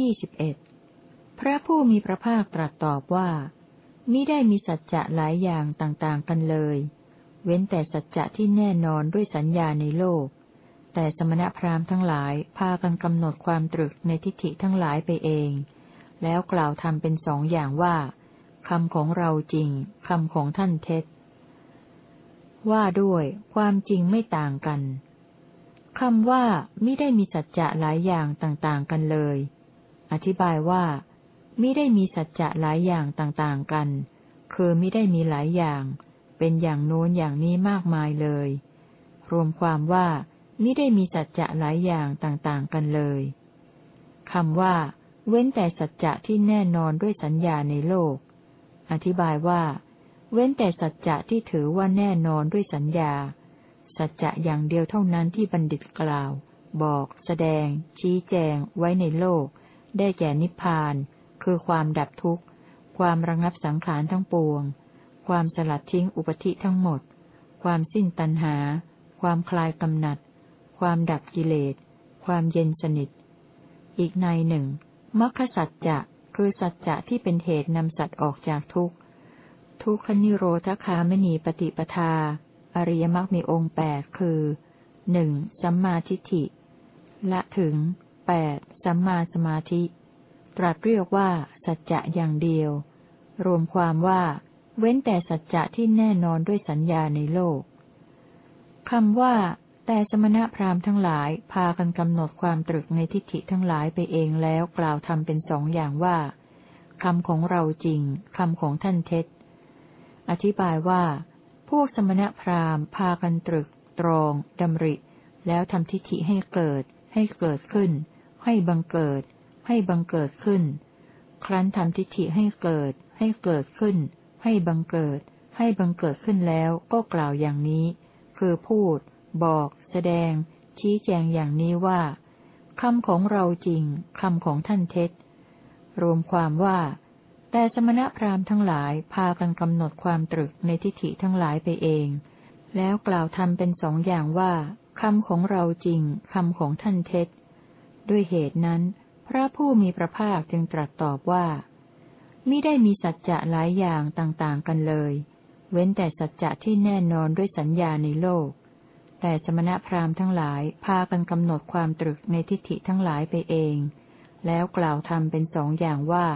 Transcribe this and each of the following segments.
ยี่สิบเอ็ดพระผู้มีพระภาคตรัสตอบว่ามิได้มีสัจจะหลายอย่างต่างๆกันเลย เว้นแต่สัจจะที่แน่นอนด้วยสัญญาในโลก แต่สมณพราหมณ์ทั้งหลายพากันกำหนดความตรึกในทิฏฐิทั้งหลายไปเอง แล้วกล่าวทำเป็นสองอย่างว่าคำของเราจริงคำของท่านเท็จ ว่าด้วยความจริงไม่ต่างกันคำว่าไม่ได้มีสัจจะหลายอย่างต่างๆกันเลย อธิบายว่าม่ได้มีสัจจะหลายอย่างต่างๆกัน คือม่ได้มีหลายอย่าง เป็นอย่างโน้นอย่างนี้มากมายเลย รวมความว่าม่ได้มีสัจจะหลายอย่างต่างๆกันเลยคำว่า เว้นแต่สัจจะที่แน่นอนด้วยสัญญาในโลก อธิบายว่า เว้นแต่สัจจะที่ถือว่าแน่นอนด้วยสัญญา สัจจะอย่างเดียวเท่านั้นที่บัณฑิตกล่าว บอก แสดง ชี้แจง ไว้ในโลก ได้แก่นิพพาน คือความดับทุกข์ ความระงับสังขารทั้งปวง ความสลัดทิ้งอุปธิทั้งหมด ความสิ้นตัณหา ความคลายกำหนัด ความดับกิเลส ความเย็นสนิท อีกในหนึ่งมรรคสัจจะคือสัจจะที่เป็นเหตุนำสัตว์ออกจากทุกข์ ทุกขนิโรธคามณีปฏิปทา อริยมรรคมีองค์แปดคือหนึ่งสัมมาทิฏฐิ ละถึงแปด สัมมาสมาธิ ตรัสเรียกว่า สัจจะอย่างเดียว รวมความว่า เว้นแต่สัจจะที่แน่นอนด้วยสัญญาในโลกคำว่า แต่สมณะพราหมณ์ทั้งหลาย พากันกำหนดความตรึกในทิฏฐิทั้งหลายไปเองแล้วกล่าวทำเป็นสองอย่างว่าคำของเราจริงคำของท่านเท็จ อธิบายว่า พวกสมณพราหมณ์ พากันตรึก ตรองดำริ แล้วทำทิฏฐิให้เกิด ให้เกิดขึ้น ให้บังเกิด ให้บังเกิดขึ้น ครั้นทำทิฏฐิให้เกิด ให้เกิดขึ้น ให้บังเกิด ให้บังเกิดขึ้นแล้วก็กล่าวอย่างนี้ คือพูด บอก แสดง ชี้แจงอย่างนี้ว่าคำของเราจริงคำของท่านเท็จ รวมความว่า แต่สมณพราหมณ์ทั้งหลายพากันกำหนดความตรึกในทิฏฐิทั้งหลายไปเอง แล้วกล่าวทำเป็นสองอย่างว่าคำของเราจริงคำของท่านเท็จ ด้วยเหตุนั้น พระผู้มีพระภาคจึงตรัสตอบว่า มิได้มีสัจจะหลายอย่างต่างๆกันเลย เว้นแต่สัจจะที่แน่นอนด้วยสัญญาในโลก แต่สมณพราหมณ์ทั้งหลายพากันกำหนดความตรึกในทิฏฐิทั้งหลายไปเอง แล้วกล่าวทำเป็นสองอย่างว่า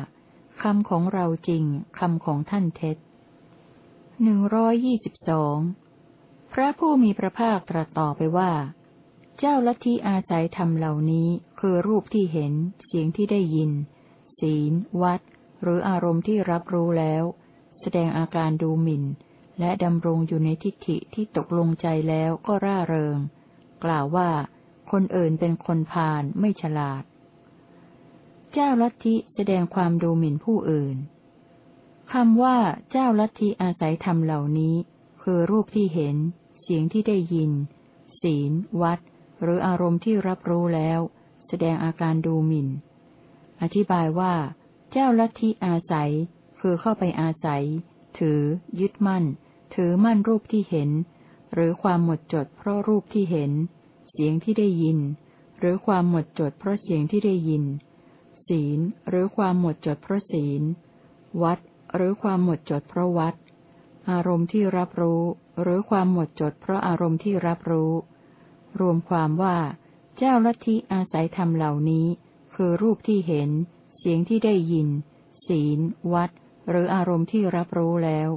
คำของเราจริงคำของท่านเท็จหนึ่งร้อยยี่สิบสองพระผู้มีพระภาคตรัสต่อไปว่า เจ้าลัทธิอาศัยธรรมเหล่านี้ คือรูปที่เห็น เสียงที่ได้ยิน ศีล วัด หรืออารมณ์ที่รับรู้แล้ว แสดงอาการดูหมิ่น และดำรงอยู่ในทิฏฐิที่ตกลงใจแล้วก็ร่าเริง กล่าวว่า คนอื่นเป็นคนพาลไม่ฉลาด เจ้าลัทธิแสดงความดูหมิ่นผู้อื่นคำว่าเจ้าลัทธิอาศัยธรรมเหล่านี้ คือรูปที่เห็น เสียงที่ได้ยิน ศีล วัด หรืออารมณ์ที่รับรู้แล้ว ดงอาการดูหมิ่น อธิบายว่า เจ้าลัทธิอาศัย คือเข้าไปอาศัย ถือ ยึดมั่น ถือมั่นรูปที่เห็น หรือความหมดจดเพราะรูปที่เห็น เสียงที่ได้ยิน หรือความหมดจดเพราะเสียงที่ได้ยิน ศีล หรือความหมดจดเพราะศีล วัด หรือความหมดจดเพราะวัด อารมณ์ที่รับรู้ หรือความหมดจดเพราะอารมณ์ที่รับรู้ รวมความว่า เจ้าลัทธิอาศัยธรรมเหล่านี้ คือรูปที่เห็น เสียงที่ได้ยิน ศีล วัด หรืออารมณ์ที่รับรู้แล้ว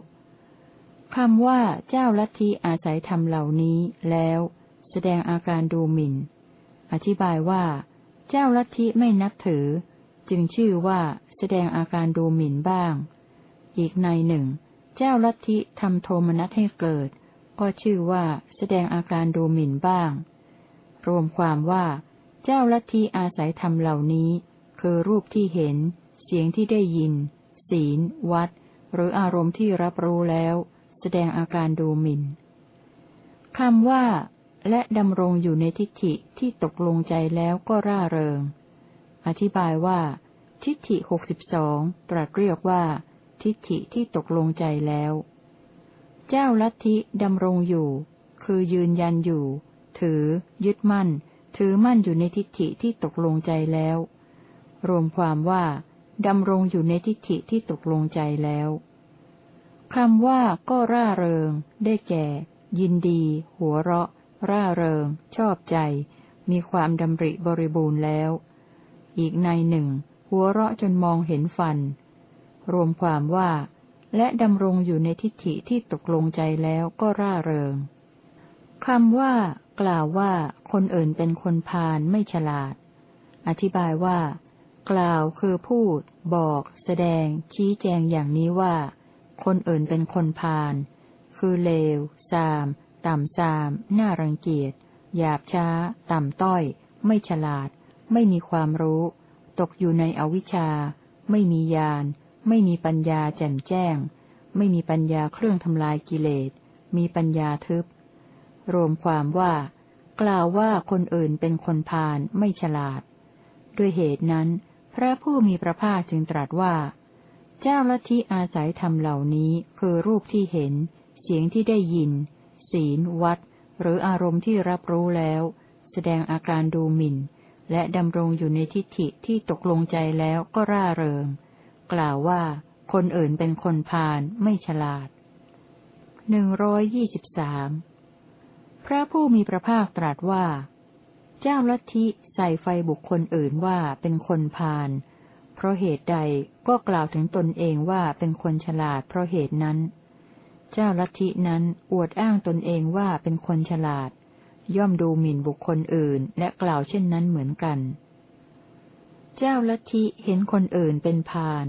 คำว่าเจ้าลัทธิอาศัยธรรมเหล่านี้แล้ว แสดงอาการดูหมิ่น อธิบายว่า เจ้าลัทธิไม่นับถือ จึงชื่อว่าแสดงอาการดูหมิ่นบ้าง อีกในหนึ่ง เจ้าลัทธิทำโทมนัสให้เกิด ก็ชื่อว่าแสดงอาการดูหมิ่นบ้าง รวมความว่า เจ้าลัทธิอาศัยธรรมเหล่านี้ คือรูปที่เห็น เสียงที่ได้ยิน ศีล วัด หรืออารมณ์ที่รับรู้แล้ว แสดงอาการดูหมิ่นคำว่า และดำรงอยู่ในทิฏฐิที่ตกลงใจแล้วก็ร่าเริง อธิบายว่า ทิฏฐิหกสิบสองตรัสเรียกว่า ทิฏฐิที่ตกลงใจแล้ว เจ้าลัทธิดำรงอยู่ คือยืนยันอยู่ ถือ ยึดมั่น ถือมั่นอยู่ในทิฏฐิที่ตกลงใจแล้ว รวมความว่าดำรงอยู่ในทิฏฐิที่ตกลงใจแล้วคำว่าก็ร่าเริง ได้แก่ ยินดี หัวเราะ ร่าเริง ชอบใจ มีความดำริบริบูรณ์แล้ว อีกในหนึ่ง หัวเราะจนมองเห็นฟัน รวมความว่า และดำรงอยู่ในทิฏฐิที่ตกลงใจแล้วก็ร่าเริงคำว่า กล่าวว่าคนอื่นเป็นคนพาลไม่ฉลาด อธิบายว่า กล่าวคือพูด บอก แสดง ชี้แจงอย่างนี้ว่า คนอื่นเป็นคนพาลคือเลวซาม ต่ำซาม น่ารังเกียจ หยาบช้า ต่ำต้อย ไม่ฉลาด ไม่มีความรู้ ตกอยู่ในอวิชชา ไม่มีญาณ ไม่มีปัญญาแจ่มแจ้ง ไม่มีปัญญาเครื่องทำลายกิเลส มีปัญญาทึบ รวมความว่า กล่าวว่าคนอื่นเป็นคนพาลไม่ฉลาด ด้วยเหตุนั้น พระผู้มีพระภาคจึงตรัสว่า เจ้าลัทธิอาศัยธรรมเหล่านี้คือรูปที่เห็น เสียงที่ได้ยิน ศีลวัด หรืออารมณ์ที่รับรู้แล้ว แสดงอาการดูหมิ่น และดำรงอยู่ในทิฏฐิที่ตกลงใจแล้วก็ร่าเริง กล่าวว่าคนอื่นเป็นคนพาลไม่ฉลาดหนึ่งร้อยยี่สิบสาม พระผู้มีพระภาคตรัสว่า เจ้าลัทธิใส่ไฟบุคคลอื่นว่าเป็นคนพาลเพราะเหตุใดก็กล่าวถึงตนเองว่าเป็นคนฉลาดเพราะเหตุนั้น เจ้าลัทธินั้นอวดอ้างตนเองว่าเป็นคนฉลาด ย่อมดูหมิ่นบุคคลอื่น และกล่าวเช่นนั้นเหมือนกัน เจ้าลัทธิเห็นคนอื่นเป็นพาน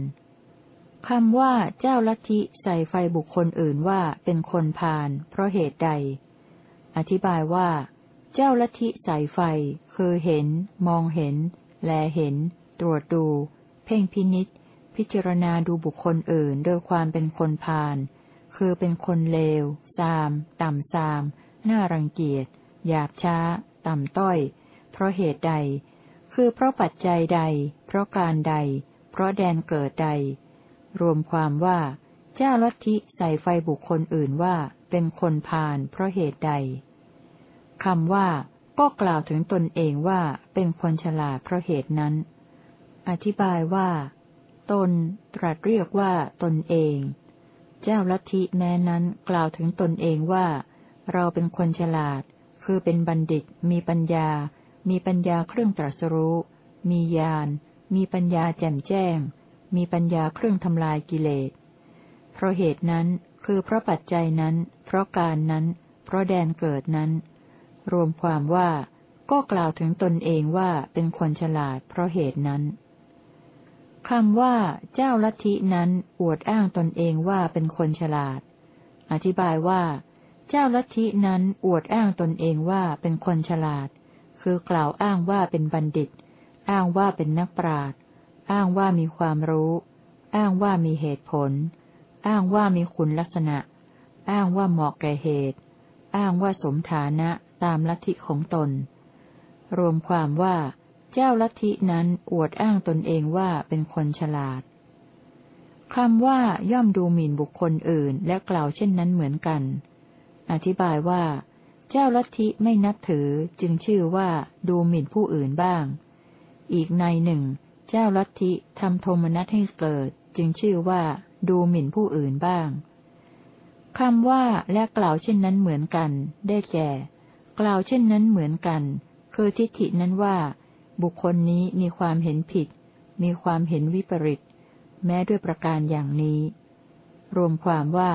คำว่าเจ้าลัทธิใส่ไฟบุคคลอื่นว่าเป็นคนพานเพราะเหตุใด อธิบายว่า เจ้าลัทธิใส่ไฟ คือเห็น มองเห็น แลเห็น ตรวจดู เพ่งพินิษพิจารณาดูบุคคลอื่นโดยความเป็นคนพาลคือเป็นคนเลวซาม ต่ำซาม น่ารังเกียจ หยาบช้า ต่ำต้อย เพราะเหตุใด คือเพราะปัจจัยใด เพราะการใด เพราะแดนเกิดใด รวมความว่า เจ้าลัทธิใส่ไฟบุคคลอื่นว่าเป็นคนพาลเพราะเหตุใด คำว่า ก็กล่าวถึงตนเองว่าเป็นคนฉลาดเพราะเหตุนั้น อธิบายว่า ตน ตรัสเรียกว่าตนเอง เจ้าลัทธิแม้นั้นกล่าวถึงตนเองว่า เราเป็นคนฉลาด คือเป็นบัณฑิต มีปัญญา มีปัญญาเครื่องตรัสรู้ มีญาณ มีปัญญาแจ่มแจ้ง มีปัญญาเครื่องทำลายกิเลส เพราะเหตุนั้นคือเพราะปัจจัยนั้น เพราะการนั้น เพราะแดนเกิดนั้น รวมความว่าก็กล่าวถึงตนเองว่าเป็นคนฉลาดเพราะเหตุนั้นคำว่าเจ้าลัทธินั้นอวดอ้างตนเองว่าเป็นคนฉลาด อธิบายว่า เจ้าลัทธินั้นอวดอ้างตนเองว่าเป็นคนฉลาด คือกล่าวอ้างว่าเป็นบัณฑิต อ้างว่าเป็นนักปราชญ์อ้างว่ามีความรู้ อ้างว่ามีเหตุผล อ้างว่ามีคุณลักษณะ อ้างว่าเหมาะแก่เหตุ อ้างว่าสมฐานะ ตามลัทธิของตน รวมความว่า เจ้าลัทธินั้นอวดอ้างตนเองว่าเป็นคนฉลาดคำว่าย่อมดูหมิ่นบุคคลอื่น และกล่าวเช่นนั้นเหมือนกัน อธิบายว่า เจ้าลัทธิไม่นับถือจึงชื่อว่าดูหมิ่นผู้อื่นบ้าง อีกในหนึ่ง เจ้าลัทธิทำโทมนัสให้เกิด จึงชื่อว่า ดูหมิ่นผู้อื่นบ้างคำว่าและกล่าวเช่นนั้นเหมือนกัน ได้แก่ กล่าวเช่นนั้นเหมือนกัน คือทิฏฐินั้นว่า บุคคลนี้มีความเห็นผิด มีความเห็นวิปริต แม้ด้วยประการอย่างนี้ รวมความว่า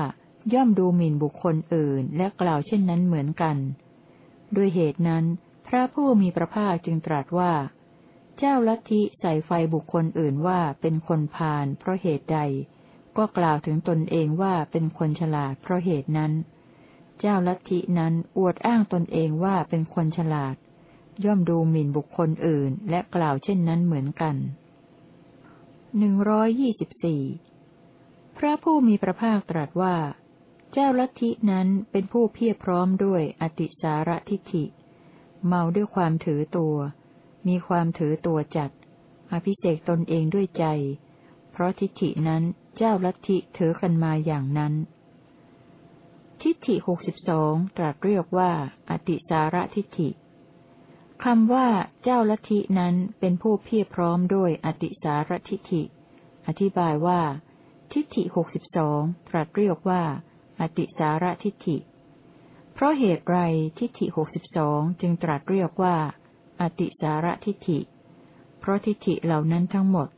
ย่อมดูหมิ่นบุคคลอื่น และกล่าวเช่นนั้นเหมือนกัน ด้วยเหตุนั้น พระผู้มีพระภาคจึงตรัสว่า เจ้าลัทธิใส่ไฟบุคคลอื่นว่าเป็นคนพาลเพราะเหตุใด ก็กล่าวถึงตนเองว่าเป็นคนฉลาดเพราะเหตุนั้น เจ้าลัทธินั้นอวดอ้างตนเองว่าเป็นคนฉลาด ย่อมดูหมิ่นบุคคลอื่น และกล่าวเช่นนั้นเหมือนกันหนึ่งร้อยยี่สิบสี่พระผู้มีพระภาคตรัสว่า เจ้าลัทธินั้นเป็นผู้เพียรพร้อมด้วยอติสาระทิฏฐิ เมาด้วยความถือตัว มีความถือตัวจัด อภิเสกตนเองด้วยใจ เพราะทิฏฐินั้นเจ้าลัทธิถือกันมาอย่างนั้น ทิฏฐิหกสิบสองตรัสเรียกว่า อติสาระทิฏฐิคคำว่าเจ้าลัทธินั้นเป็นผู้เพียรพร้อมด้วยอติสารทิฏฐิ อธิบายว่า ทิฏฐิหกสิบสองตรัสเรียกว่า อติสารทิฏฐิ เพราะเหตุไรทิฏฐิหกสิบสองจึงตรัสเรียกว่า อติสารทิฏฐิ เพราะทิฏฐิเหล่านั้นทั้งหมด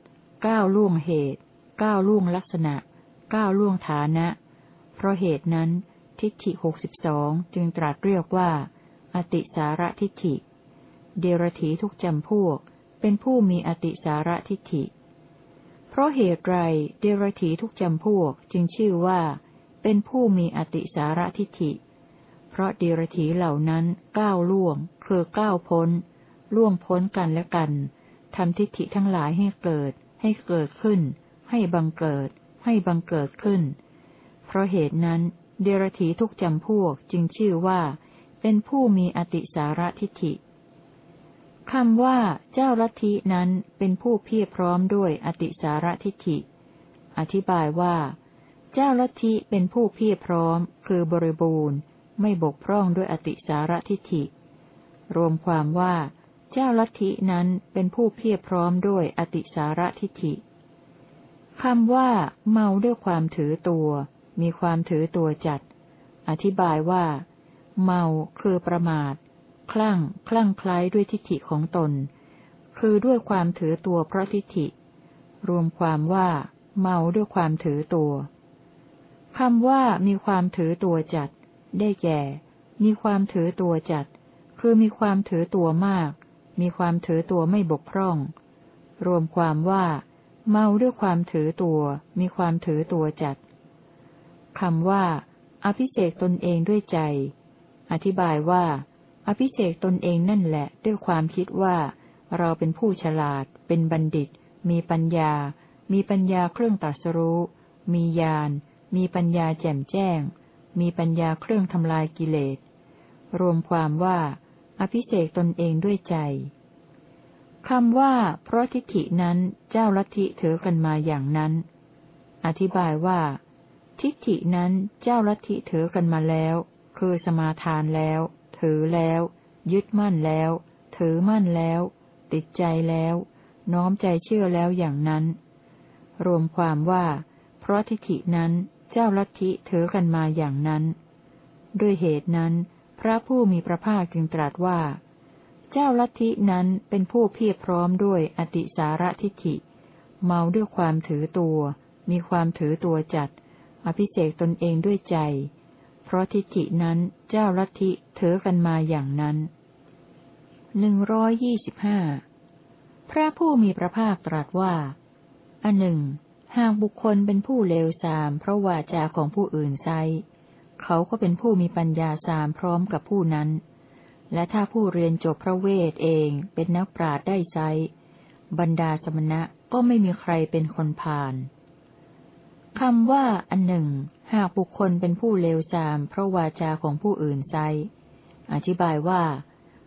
ก้าวล่วงเหตุก้าวล่วงลักษณะก้าวล่วงฐานะ เพราะเหตุนั้น ทิฏฐิหกสิบสองจึงตรัสเรียกว่า อติสารทิฏฐิ เดรถีทุกจำพวก เป็นผู้มีอติสารทิฏฐิ เพราะเหตุไรเดรถีทุกจำพวกจึงชื่อว่า เป็นผู้มีอติสารทิฏฐิ เพราะเดรถีเหล่านั้นก้าวล่วง คือก้าวพ้น ล่วงพ้นกันและกันทำทิฏฐิทั้งหลายให้เกิด ให้เกิดขึ้น ให้บังเกิด ให้บังเกิดขึ้น เพราะเหตุนั้น เดรถีทุกจำพวกจึงชื่อว่า เป็นผู้มีอติสารทิฏฐิคำว่าเจ้าลัทธินั้นเป็นผู้เพียรพร้อมด้วยอติสารทิฏฐิ อธิบายว่า เจ้าลัทธิเป็นผู้เพียรพร้อม คือบริบูรณ์ ไม่บกพร่องด้วยอติสารทิฏฐิ รวมความว่า เจ้าลัทธินั้นเป็นผู้เพียรพร้อมด้วยอติสารทิฏฐิคำว่า เมาด้วยความถือตัว มีความถือตัวจัด อธิบายว่า เมาคือประมาท คลั่ง คลั่งคล้ายด้วยทิฏฐิของตน คือด้วยความถือตัวเพราะทิฏฐิ รวมความว่า เมาด้วยความถือตัวคำว่ามีความถือตัวจัด ได้แก่ มีความถือตัวจัด คือมีความถือตัวมาก มีความถือตัวไม่บกพร่อง รวมความว่า เมาด้วยความถือตัว มีความถือตัวจัด คำว่า อภิเศกตนเองด้วยใจ อธิบายว่า อภิเศกตนเองนั่นแหละ ด้วยความคิดว่า เราเป็นผู้ฉลาด เป็นบัณฑิต มีปัญญา มีปัญญาเครื่องตัดสรู้ มีญาณ มีปัญญาแจ่มแจ้ง มีปัญญาเครื่องทำลายกิเลส รวมความว่า อภิเศกตนเองด้วยใจคำว่า เพราะทิฏฐินั้นเจ้าลัทธิถือกันมาอย่างนั้น อธิบายว่า ทิฏฐินั้นเจ้าลัทธิถือกันมาแล้ว คือสมาทานแล้ว ถือแล้ว ยึดมั่นแล้ว ถือมั่นแล้ว ติดใจแล้ว น้อมใจเชื่อแล้วอย่างนั้น รวมความว่า เพราะทิฏฐินั้นเจ้าลัทธิถือกันมาอย่างนั้น ด้วยเหตุนั้น พระผู้มีพระภาคจึงตรัสว่า เจ้าลัทธินั้นเป็นผู้เพียรพร้อมด้วยอติสารทิฏฐิ เมาด้วยความถือตัว มีความถือตัวจัด อภิเศกตนเองด้วยใจ เพราะทิฏฐินั้นเจ้าลัทธิถือกันมาอย่างนั้นหนึ่งร้อยยี่สิบห้าพระผู้มีพระภาคตรัสว่า อันหนึ่ง หากบุคคลเป็นผู้เลวทราม เพราะวาจาของผู้อื่นไซเขาก็เป็นผู้มีปัญญาสามพร้อมกับผู้นั้น และถ้าผู้เรียนจบพระเวทเองเป็นนักปราชญ์ได้ใจบรรดาสมณะก็ไม่มีใครเป็นคนผ่าน คำว่าอันหนึ่ง หากบุคคลเป็นผู้เลวทราม เพราะวาจาของผู้อื่นไซอธิบายว่า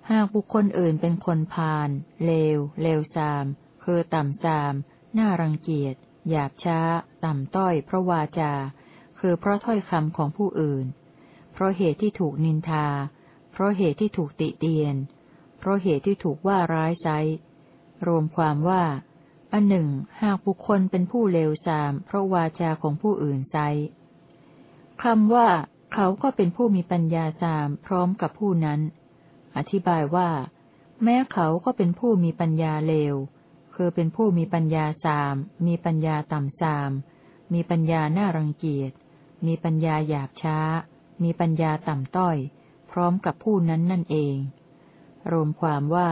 หากบุคคลอื่นเป็นคนพาลเลว เลวทราม คือต่ำทราม น่ารังเกียจ หยาบช้า ต่ำต้อย เพราะวาจา คือเพราะถ้อยคำของผู้อื่น เพราะเหตุที่ถูกนินทา เพราะเหตุที่ถูกติเตียน เพราะเหตุที่ถูกว่าร้ายไซรวมความว่า อันหนึ่ง หากบุคคลเป็นผู้เลวทราม เพราะวาจาของผู้อื่นไซคำว่า เขาก็เป็นผู้มีปัญญาสามพร้อมกับผู้นั้น อธิบายว่า แม้เขาก็เป็นผู้มีปัญญาเลว คือเป็นผู้มีปัญญาสาม มีปัญญาต่ำสาม มีปัญญาน่ารังเกียจ มีปัญญาหยาบช้า มีปัญญาต่ำต้อย พร้อมกับผู้นั้นนั่นเอง รวมความว่า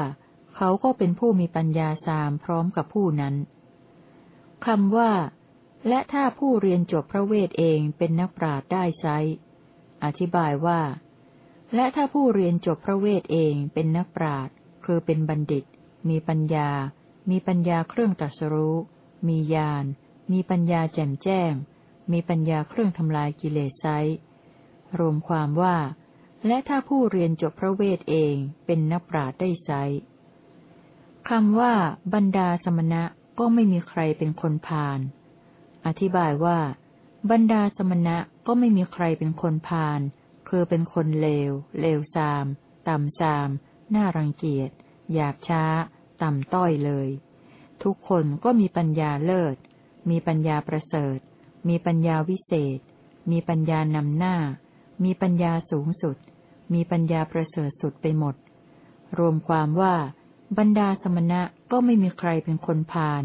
เขาก็เป็นผู้มีปัญญาสามพร้อมกับผู้นั้นคำว่า และถ้าผู้เรียนจบพระเวทเองเป็นนักปราชญ์ได้ไซอธิบายว่า และถ้าผู้เรียนจบพระเวทเองเป็นนักปราชญ์คือเป็นบัณฑิต มีปัญญา มีปัญญาเครื่องตรัสรู้ มีญาณ มีปัญญาแจ่มแจ้ง มีปัญญาเครื่องทำลายกิเลสไซรวมความว่า และถ้าผู้เรียนจบพระเวทเองเป็นนักปราชญ์ได้ไซ คำว่า บรรดาสมณะก็ไม่มีใครเป็นคนพาล อธิบายว่า บรรดาสมณะก็ไม่มีใครเป็นคนพาล คือเป็นคนเลว เลวทราม ต่ำทราม น่ารังเกียจ หยาบช้า ต่ำต้อยเลย ทุกคนก็มีปัญญาเลิศ มีปัญญาประเสริฐ มีปัญญาวิเศษ มีปัญญานำหน้า มีปัญญาสูงสุด มีปัญญาประเสริฐสุดไปหมด รวมความว่า บรรดาสมณะก็ไม่มีใครเป็นคนพาล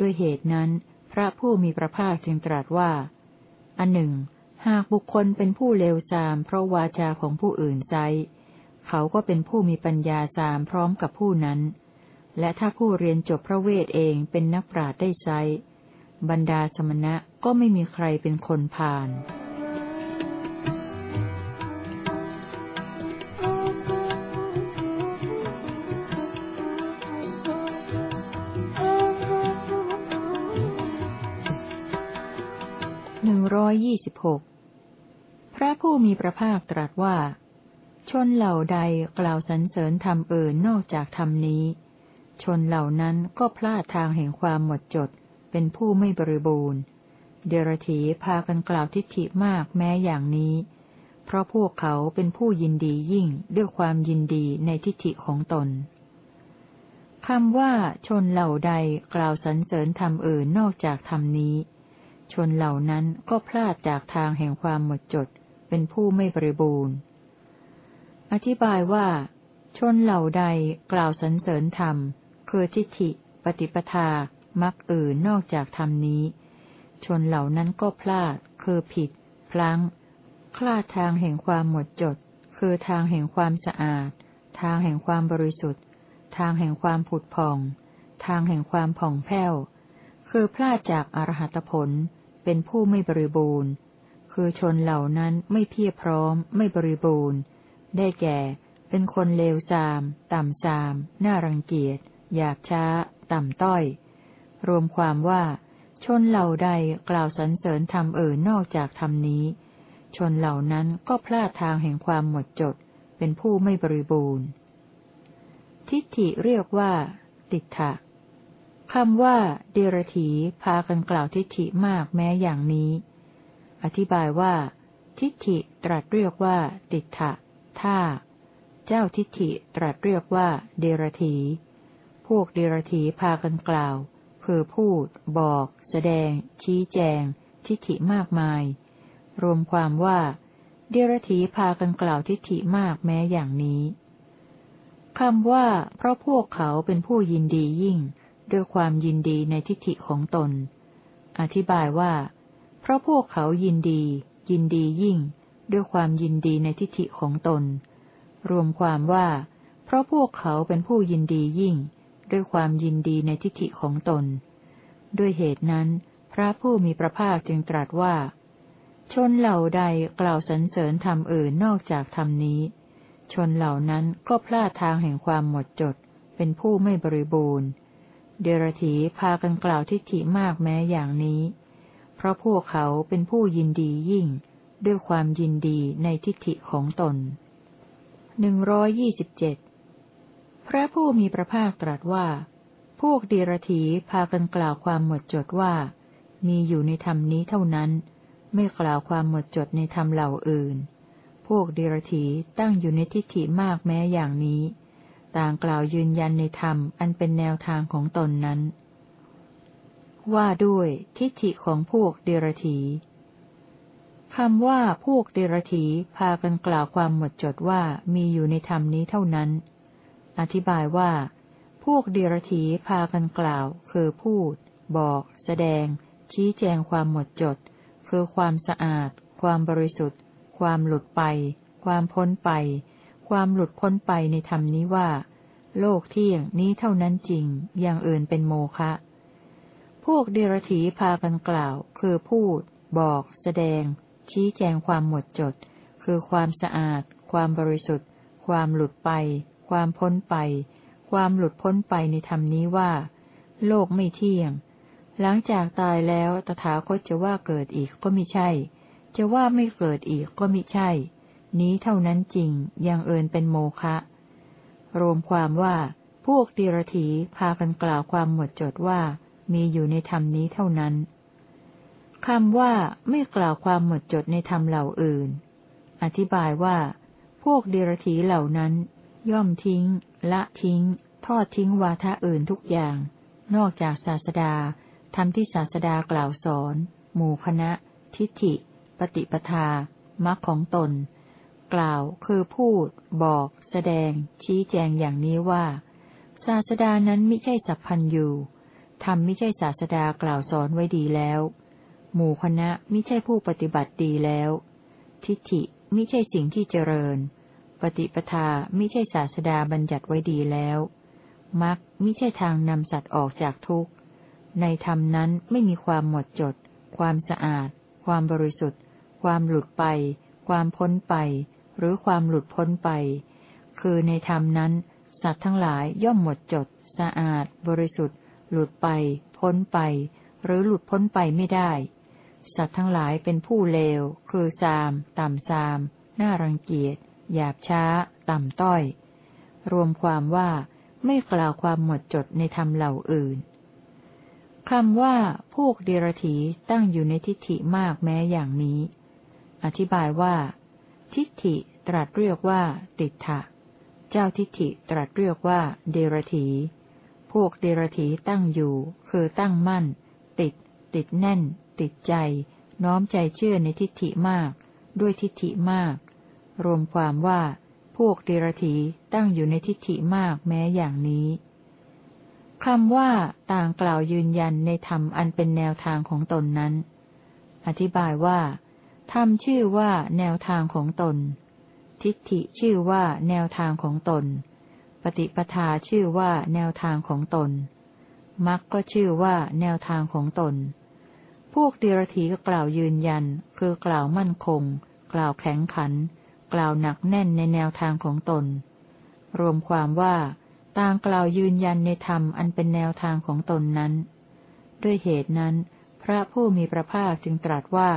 ด้วยเหตุนั้น พระผู้มีพระภาคจึงตรัสว่า อันหนึ่ง หากบุคคลเป็นผู้เลวทราม เพราะวาจาของผู้อื่นไซเขาก็เป็นผู้มีปัญญาสามพร้อมกับผู้นั้น และถ้าผู้เรียนจบพระเวทเองเป็นนักปราชญ์ได้ไซบรรดาสมณะก็ไม่มีใครเป็นคนพาล ร้อยยี่สิบหกพระผู้มีพระภาคตรัสว่า ชนเหล่าใดกล่าวสรรเสริญธรรมอื่นนอกจากธรรมนี้ ชนเหล่านั้นก็พลาดทางแห่งความหมดจด เป็นผู้ไม่บริบูรณ์ เดรธีพากันกล่าวทิฏฐิมากแม้อย่างนี้ เพราะพวกเขาเป็นผู้ยินดียิ่งด้วยความยินดีในทิฏฐิของตนคำว่าชนเหล่าใดกล่าวสรรเสริญธรรมอื่นนอกจากธรรมนี้ ชนเหล่านั้นก็พลาดจากทางแห่งความหมดจด เป็นผู้ไม่บริบูรณ์ อธิบายว่า ชนเหล่าใดกล่าวสรรเสริญธรรม คือทิฏฐิ ปฏิปทา มักอื่นนอกจากธรรมนี้ ชนเหล่านั้นก็พลาด คือผิด พลั้ง คลาดทางแห่งความหมดจด คือทางแห่งความสะอาด ทางแห่งความบริสุทธิ์ ทางแห่งความผุดผ่อง ทางแห่งความผ่องแผ้ว คือพลาดจากอรหัตผล เป็นผู้ไม่บริบูรณ์ คือชนเหล่านั้นไม่เพียรพร้อม ไม่บริบูรณ์ ได้แก่ เป็นคนเลวทราม ต่ำทราม น่ารังเกียจ หยาบช้า ต่ำต้อย รวมความว่า ชนเหล่าใดกล่าวสรรเสริญธรรมอื่นนอกจากธรรมนี้ ชนเหล่านั้นก็พลาดทางแห่งความหมดจด เป็นผู้ไม่บริบูรณ์ ทิฏฐิเรียกว่า ติถะ คำว่า เดรถีพากันกล่าวทิฏฐิมากแม้อย่างนี้ อธิบายว่า ทิฏฐิตรัสเรียกว่า ติถะท่า เจ้าทิฏฐิตรัสเรียกว่า เดรถีพวกเดรถีพากันกล่าวคือพูด บอก แสดง ชี้แจง ทิฏฐิมากมาย รวมความว่า เดรธีพากันกล่าวทิฏฐิมากแม้อย่างนี้คำว่า เพราะพวกเขาเป็นผู้ยินดียิ่ง ด้วยความยินดีในทิฏฐิของตน อธิบายว่า เพราะพวกเขายินดี ยินดียิ่ง ด้วยความยินดีในทิฏฐิของตน รวมความว่า เพราะพวกเขาเป็นผู้ยินดียิ่ง ด้วยความยินดีในทิฏฐิของตน ด้วยเหตุนั้น พระผู้มีพระภาคจึงตรัสว่า ชนเหล่าใดกล่าวสรรเสริญธรรมอื่นนอกจากธรรมนี้ ชนเหล่านั้นก็พลาดทางแห่งความหมดจด เป็นผู้ไม่บริบูรณ์ เดรธีพากันกล่าวทิฏฐิมากแม้อย่างนี้ เพราะพวกเขาเป็นผู้ยินดียิ่ง ด้วยความยินดีในทิฏฐิของตนหนึ่งร้อยยี่สิบเจ็ดพระผู้มีพระภาคตรัสว่า พวกเดรธีพากันกล่าวความหมดจดว่า มีอยู่ในธรรมนี้เท่านั้น ไม่กล่าวความหมดจดในธรรมเหล่าอื่น พวกเดรธีตั้งอยู่ในทิฏฐิมากแม้อย่างนี้ ต่างกล่าวยืนยันในธรรมอันเป็นแนวทางของตนนั้น ว่าด้วยทิฏฐิของพวกเดรธีคำว่าพวกเดรธีพากันกล่าวความหมดจดว่ามีอยู่ในธรรมนี้เท่านั้น อธิบายว่า พวกเดรธีพากันกล่าว คือพูด บอก แสดง ชี้แจงความหมดจด คือความสะอาด ความบริสุทธิ์ ความหลุดไป ความพ้นไป ความหลุดพ้นไปในธรรมนี้ว่า โลกเที่ยงนี้เท่านั้นจริง อย่างอื่นเป็นโมฆะ พวกเดรธีพากันกล่าว คือพูด บอก แสดง ชี้แจงความหมดจด คือความสะอาด ความบริสุทธิ์ ความหลุดไป ความพ้นไป ความหลุดพ้นไปในธรรมนี้ว่า โลกไม่เที่ยง หลังจากตายแล้วตถาคตจะว่าเกิดอีกก็ไม่ใช่ จะว่าไม่เกิดอีกก็ไม่ใช่ นี้เท่านั้นจริงยังเอินเป็นโมฆะ รวมความว่าพวกตีรถีพากันกล่าวความหมดจดว่ามีอยู่ในธรรมนี้เท่านั้นคำว่าไม่กล่าวความหมดจดในธรรมเหล่าอื่น อธิบายว่า พวกเดรถีเหล่านั้น ย่อมทิ้ง ละทิ้ง ทอดทิ้งวาทะอื่นทุกอย่าง นอกจากศาสดาทำที่ศาสดากล่าวสอน หมู่คณะ ทิฏฐิ ปฏิปทา มรรคของตน กล่าวคือพูด บอก แสดง ชี้แจงอย่างนี้ว่า ศาสดานั้นม่ใช่สัพพันยูทำไม่ใช่ศาสดากล่าวสอนไว้ดีแล้ว หมู่คณะม่ใช่ผู้ปฏิบัติดีแล้ว ทิฏฐิม่ใช่สิ่งที่เจริญ ปฏิปทาม่ใช่ศาสดาบัญญัติไว้ดีแล้วมรรคม่ใช่ทางนำสัตว์ออกจากทุกข์ ในธรรมนั้นไม่มีความหมดจด ความสะอาด ความบริสุทธิ์ ความหลุดไป ความพ้นไป หรือความหลุดพ้นไป คือในธรรมนั้น สัตว์ทั้งหลายย่อมหมดจด สะอาด บริสุทธิ์ หลุดไป พ้นไป หรือหลุดพ้นไปไม่ได้ สัตว์ทั้งหลายเป็นผู้เลว คือซาม ต่ำซาม น่ารังเกียจ หยาบช้า ต่ำต้อย รวมความว่าไม่กล่าวความหมดจดในธรรมเหล่าอื่นคำว่าพวกเดรถีตั้งอยู่ในทิฏฐิมากแม้อย่างนี้ อธิบายว่า ทิฏฐิตรัสเรียกว่า ติถะ เจ้าทิฏฐิตรัสเรียกว่า เดรถีพวกเดรถีตั้งอยู่ คือตั้งมั่น ติด ติดแน่น ติดใจ น้อมใจเชื่อในทิฏฐิมาก ด้วยทิฏฐิมาก รวมความว่า พวกเดรถีตั้งอยู่ในทิฏฐิมากแม้อย่างนี้คำว่าต่างกล่าวยืนยันในธรรมอันเป็นแนวทางของตนนั้น อธิบายว่า ธรรมชื่อว่าแนวทางของตน ทิฏฐิชื่อว่าแนวทางของตน ปฏิปทาชื่อว่าแนวทางของตนมรรคก็ชื่อว่าแนวทางของตน พวกเดรถีก็กล่าวยืนยัน คือกล่าวมั่นคง กล่าวแข็งขัน กล่าวหนักแน่นในแนวทางของตน รวมความว่าต่างกล่าวยืนยันในธรรมอันเป็นแนวทางของตนนั้น ด้วยเหตุนั้น พระผู้มีพระภาคจึงตรัสว่า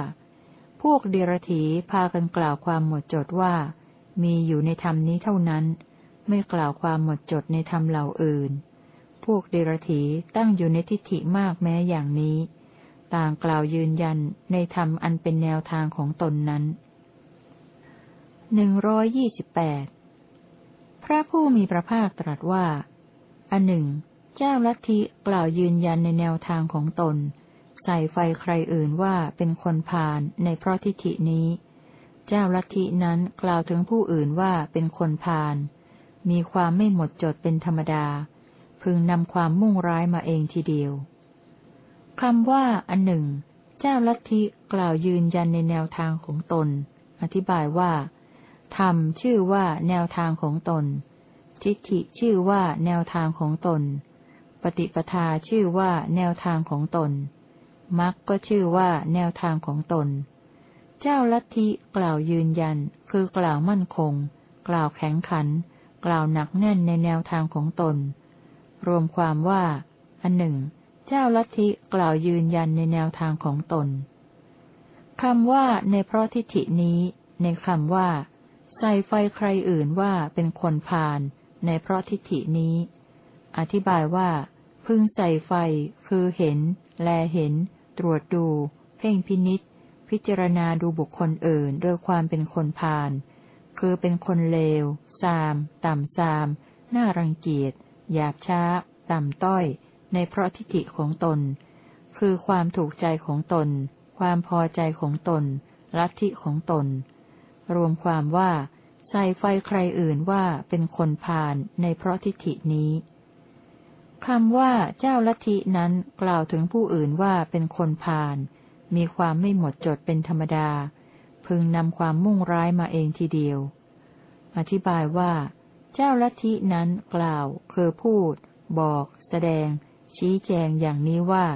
พวกเดรถีพากันกล่าวความหมดจดว่า มีอยู่ในธรรมนี้เท่านั้น ไม่กล่าวความหมดจดในธรรมเหล่าอื่น พวกเดรถีตั้งอยู่ในทิฏฐิมากแม้อย่างนี้ ต่างกล่าวยืนยันในธรรมอันเป็นแนวทางของตนนั้นหนึ่งร้อยยี่สิบแปดพระผู้มีพระภาคตรัสว่า อันหนึ่ง เจ้าลัทธิกล่าวยืนยันในแนวทางของตน ใส่ไฟใครอื่นว่าเป็นคนพาลในเพราะทิฏฐินี้ เจ้าลัทธินั้นกล่าวถึงผู้อื่นว่าเป็นคนพาลมีความไม่หมดจดเป็นธรรมดา พึงนำความมุ่งร้ายมาเองทีเดียวคำว่าอันหนึ่ง เจ้าลัทธิกล่าวยืนยันในแนวทางของตน อธิบายว่าธรรมชื่อว่าแนวทางของตน ทิฏฐิชื่อว่าแนวทางของตน ปฏิปทาชื่อว่าแนวทางของตน มรรคก็ชื่อว่าแนวทางของตน เจ้าลัทธิกล่าวยืนยัน คือกล่าวมั่นคง กล่าวแข็งขัน กล่าวหนักแน่นในแนวทางของตน รวมความว่า อันหนึ่ง เจ้าลัทธิกล่าวยืนยันในแนวทางของตนคำว่าในเพราะทิฏฐินี้ ในคำว่า ใส่ไฟใครอื่นว่าเป็นคนพาลในเพราะทิฏฐินี้ อธิบายว่า พึงใส่ไฟ คือเห็น แลเห็น ตรวจดู เพ่งพินิษพิจารณาดูบุคคลอื่นด้วยความเป็นคนพาลคือเป็นคนเลวซาม ต่ำซาม น่ารังเกียจ หยาบช้า ต่ำต้อย ในเพราะทิฏฐิของตน คือความถูกใจของตน ความพอใจของตน ลัทธิของตน รวมความว่า ใส่ไฟใครอื่นว่าเป็นคนพาลในเพราะทิฏฐินี้ คำว่าเจ้าลัทธินั้นกล่าวถึงผู้อื่นว่าเป็นคนพาลมีความไม่หมดจดเป็นธรรมดา พึงนำความมุ่งร้ายมาเองทีเดียว อธิบายว่า เจ้าลัทธินั้นกล่าวคือพูด บอก แสดง ชี้แจงอย่างนี้ว่า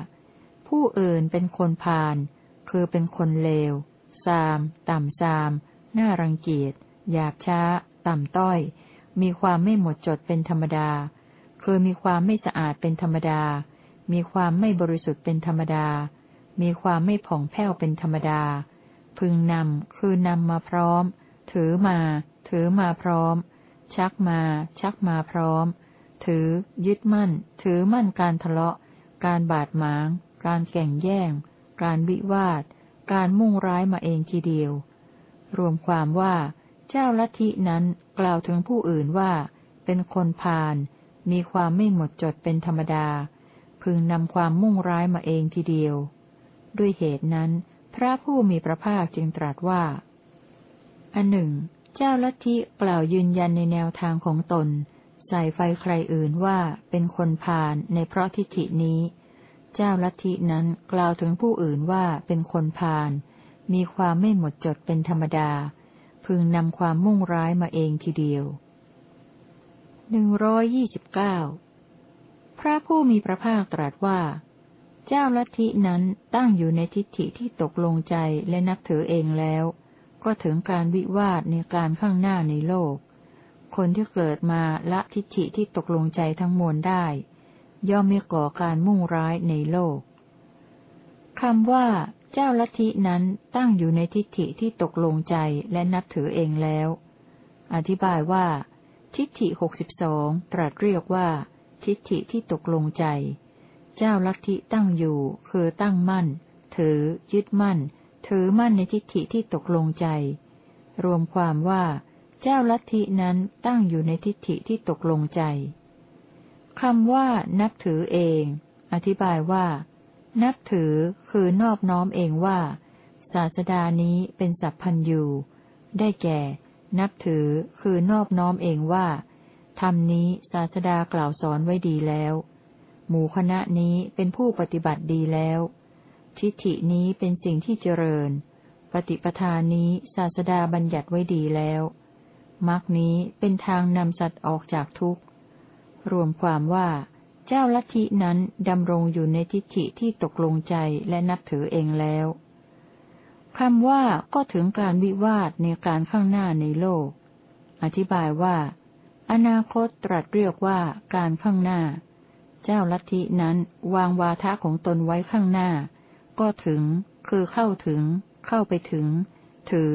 ผู้อื่นเป็นคนพาลคือเป็นคนเลวซาม ต่ำซาม น่ารังเกียจหยาบช้า ต่ำต้อย มีความไม่หมดจดเป็นธรรมดา คือมีความไม่สะอาดเป็นธรรมดา มีความไม่บริสุทธิ์เป็นธรรมดา มีความไม่ผ่องแผ้วเป็นธรรมดา พึงนำ คือนำมาพร้อม ถือมา ถือมาพร้อม ชักมา ชักมาพร้อม ถือ ยึดมั่น ถือมั่นการทะเลาะ การบาดหมาง การแก่งแย่ง การวิวาท การมุ่งร้ายมาเองทีเดียว รวมความว่า เจ้าลัทธินั้นกล่าวถึงผู้อื่นว่า เป็นคนพาล มีความไม่หมดจดเป็นธรรมดา พึงนำความมุ่งร้ายมาเองทีเดียว ด้วยเหตุนั้น พระผู้มีพระภาคจึงตรัสว่า อันหนึ่ง เจ้าลัทธิกล่าวยืนยันในแนวทางของตน ใส่ไฟใครอื่นว่าเป็นคนพาลในเพราะทิฏฐินี้ เจ้าลัทธินั้นกล่าวถึงผู้อื่นว่าเป็นคนพาลมีความไม่หมดจดเป็นธรรมดา พึงนำความมุ่งร้ายมาเองทีเดียว หนึ่งร้อยยี่สิบเก้าพระผู้มีพระภาคตรัสว่า เจ้าลัทธินั้นตั้งอยู่ในทิฏฐิที่ตกลงใจและนับถือเองแล้ว ก็ถึงการวิวาทในการข้างหน้าในโลก คนที่เกิดมาละทิฏฐิที่ตกลงใจทั้งมวลได้ ย่อมไม่ก่อการมุ่งร้ายในโลกคำว่า เจ้าลัทธินั้นตั้งอยู่ในทิฏฐิที่ตกลงใจและนับถือเองแล้ว อธิบายว่า ทิฏฐิหกสิบสองตรัสเรียกว่า ทิฏฐิที่ตกลงใจ เจ้าลัทธิตั้งอยู่ คือตั้งมั่น ถือ ยึดมั่น ถือมั่นในทิฏฐิที่ตกลงใจ รวมความว่า เจ้าลัทธินั้นตั้งอยู่ในทิฏฐิที่ตกลงใจคำว่า นับถือเอง อธิบายว่า นับถือคือนอบน้อมเองว่า ศาสดานี้เป็นสัพพันยูได้แก่ นับถือคือนอบน้อมเองว่าธรรมนี้ศาสดากล่าวสอนไว้ดีแล้ว หมู่คณะนี้เป็นผู้ปฏิบัติดีแล้ว ทิฏฐินี้เป็นสิ่งที่เจริญ ปฏิปทานนี้ศาสดาบัญญัติไว้ดีแล้วมรรคนี้เป็นทางนำสัตว์ออกจากทุกข์ รวมความว่าเจ้าลัทธินั้นดำรงอยู่ในทิฏฐิที่ตกลงใจและนับถือเองแล้ว คำว่าก็ถึงการวิวาทในการข้างหน้าในโลก อธิบายว่า อนาคตตรัสเรียกว่าการข้างหน้า เจ้าลัทธินั้นวางวาทะของตนไว้ข้างหน้า ก็ถึง คือเข้าถึง เข้าไปถึง ถือ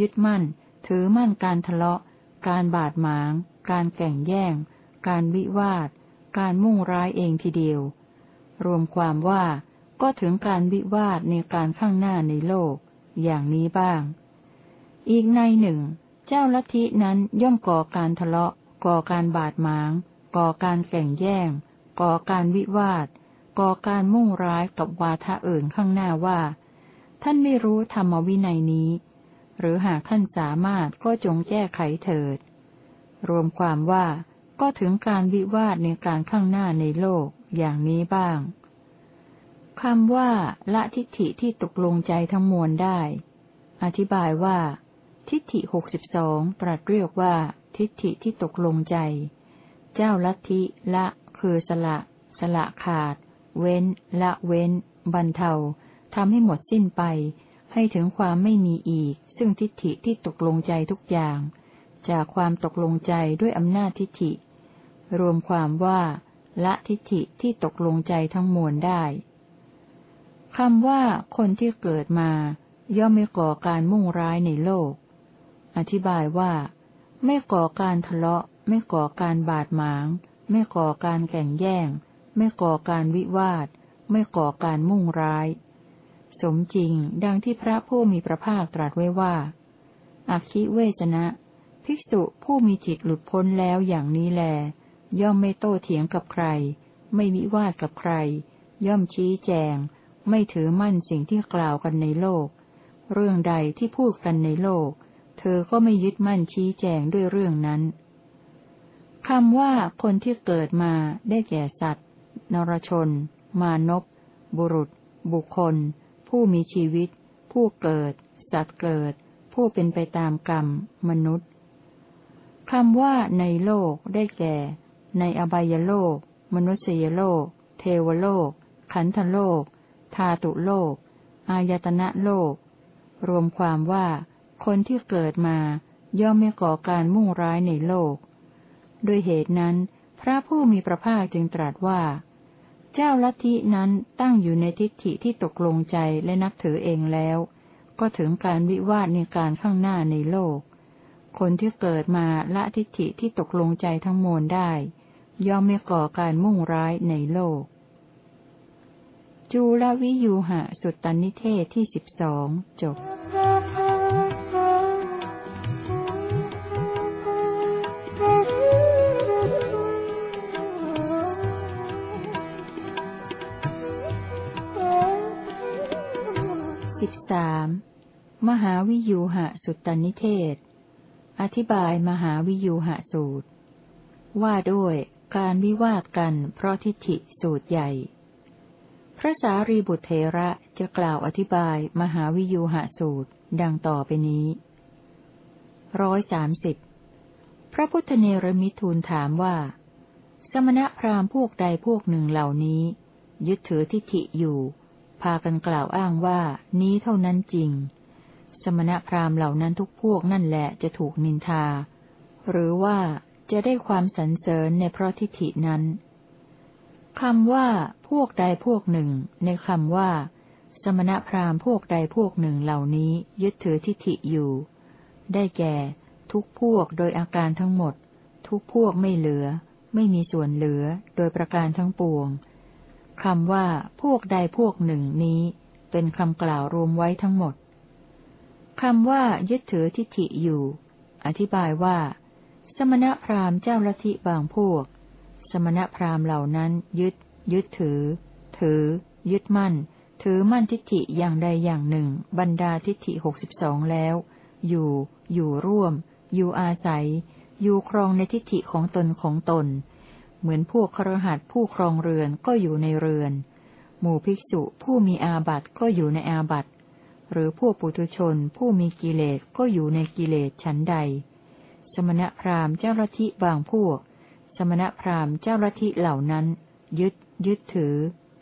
ยึดมั่น ถือมั่นการทะเลาะ การบาดหมาง การแก่งแย่ง การวิวาท การมุ่งร้ายเองทีเดียว รวมความว่าก็ถึงการวิวาทในการข้างหน้าในโลก อย่างนี้บ้าง อีกในหนึ่ง เจ้าลัทธินั้นย่อมก่อการทะเลาะ ก่อการบาดหมาง ก่อการแข่งแย่ง ก่อการวิวาท ก่อการมุ่งร้ายกับวาทะอื่นข้างหน้าว่า ท่านไม่รู้ธรรมวินัยนี้ หรือหากท่านสามารถก็จงแก้ไขเถิด รวมความว่าก็ถึงการวิวาทในการข้างหน้าในโลกอย่างนี้บ้าง คำว่า ละทิฏฐิที่ตกลงใจทั้งมวลได้ อธิบายว่า ทิฏฐิหกสิบสองตรัสเรียกว่า ทิฏฐิที่ตกลงใจ เจ้าลัทธิละ คือสละ สละขาด เว้น ละเว้น บรรเทาทำให้หมดสิ้นไป ให้ถึงความไม่มีอีก ซึ่งทิฏฐิที่ตกลงใจทุกอย่าง จากความตกลงใจด้วยอำนาจทิฏฐิ รวมความว่า ละทิฏฐิที่ตกลงใจทั้งมวลได้ คำว่าคนที่เกิดมา ย่อมไม่ก่อการมุ่งร้ายในโลก อธิบายว่า ไม่ก่อการทะเลาะ ไม่ก่อการบาดหมาง ไม่ก่อการแข่งแย่ง ไม่ก่อการวิวาท ไม่ก่อการมุ่งร้าย สมจริงดังที่พระผู้มีพระภาคตรัสไว้ว่าอาคิเวชนะภิกษุผู้มีจิตหลุดพ้นแล้วอย่างนี้แล ย่อมไม่โต้เถียงกับใคร ไม่วิวาทกับใคร ย่อมชี้แจง ไม่ถือมั่นสิ่งที่กล่าวกันในโลก เรื่องใดที่พูดกันในโลก เธอก็ไม่ยึดมั่นชี้แจงด้วยเรื่องนั้นคำว่าคนที่เกิดมาได้แก่สัตว์ นรชน มานพบุรุษ บุคคล ผู้มีชีวิต ผู้เกิด สัตว์เกิด ผู้เป็นไปตามกรรม มนุษย์คำว่าในโลกได้แก่ ในอบายโลก มนุษยโลก เทวโลก ขันธโลก ธาตุโลก อายตนะโลก รวมความว่าคนที่เกิดมาย่อมไม่ก่อการมุ่งร้ายในโลก ด้วยเหตุนั้น พระผู้มีพระภาคจึงตรัสว่า เจ้าลัทธินั้นตั้งอยู่ในทิฏฐิที่ตกลงใจและนับถือเองแล้ว ก็ถึงการวิวาทในการข้างหน้าในโลก คนที่เกิดมาละทิฏฐิที่ตกลงใจทั้งมวลได้ ย่อมไม่ก่อการมุ่งร้ายในโลก จูลวิยูหะสุตตานิเทศที่สิบสองจบสิบสามมหาวิยูหะสุตตานิเทศ อธิบายมหาวิยูหะสูตร ว่าด้วยการวิวาทกันเพราะทิฏฐิสูตรใหญ่ ระสารีบุตรเทระจะกล่าวอธิบายมหาวิยูหะสูตร ดังต่อไปนี้ร้อยสามสิบพระพุทธเนรมิทูลถามว่า สมณพราหมณ์พวกใดพวกหนึ่งเหล่านี้ ยึดถือทิฏฐิอยู่ พากันกล่าวอ้างว่า นี้เท่านั้นจริง สมณพราหมณ์เหล่านั้นทุกพวกนั่นแหละจะถูกนินทา หรือว่าจะได้ความสรรเสริญในเพราะทิฏฐินั้น คำว่า พวกใดพวกหนึ่ง ในคำว่า สมณพราหมณ์พวกใดพวกหนึ่งเหล่านี้ยึดถือทิฏฐิอยู่ ได้แก่ ทุกพวกโดยอาการทั้งหมด ทุกพวกไม่เหลือ ไม่มีส่วนเหลือ โดยประการทั้งปวงคำว่า พวกใดพวกหนึ่งนี้ เป็นคำกล่าวรวมไว้ทั้งหมดคำว่า ยึดถือทิฏฐิอยู่ อธิบายว่า สมณพราหมณ์เจ้าลัทธิบางพวก มณพราหมณ์เหล่านั้น ยึด ยึดถือ ถือ ยึดมั่น ถือมั่นทิฏฐิอย่างใดอย่างหนึ่ง บรรดาทิฏฐิหกสิบสองแล้ว อยู่ อยู่ร่วม อยู่อาศัย อยู่ครองในทิฏฐิของตนของตน เหมือนพวกครหัสผู้ครองเรือนก็อยู่ในเรือน หมู่ภิกษุผู้มีอาบัติก็อยู่ในอาบัติหรือพวกปุถุชนผู้มีกิเลสก็อยู่ในกิเลสชั้นใด สมณพราหมณ์เจ้าลัทธิบางพวก สมณพราหมณ์เจ้าลัทธิเหล่านั้น ยึด ยึดถือ